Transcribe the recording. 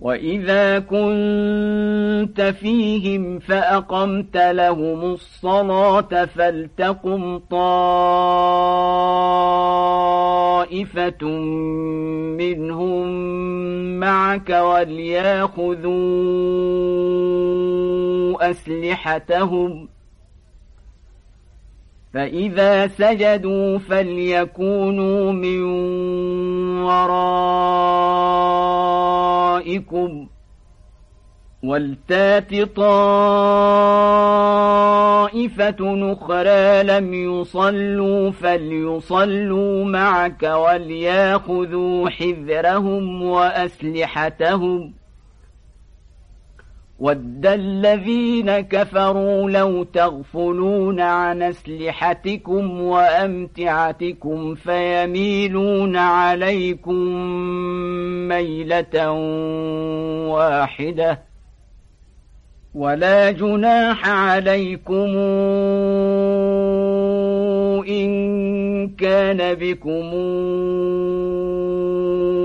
واذا كنت فيهم فاقمت لهم الصلاه فلتقم طائفه منهم معك ولياخذوا اسلحتهم فاذا سجدوا فليكونوا من ورائكم ولتات طائفة نخرى لم يصلوا فليصلوا معك وليأخذوا حذرهم وأسلحتهم ود الذين كفروا لو تغفلون عن اسلحتكم وامتعتكم فيميلون عليكم ميله واحدة ولا جناح عليكم ان كان بكم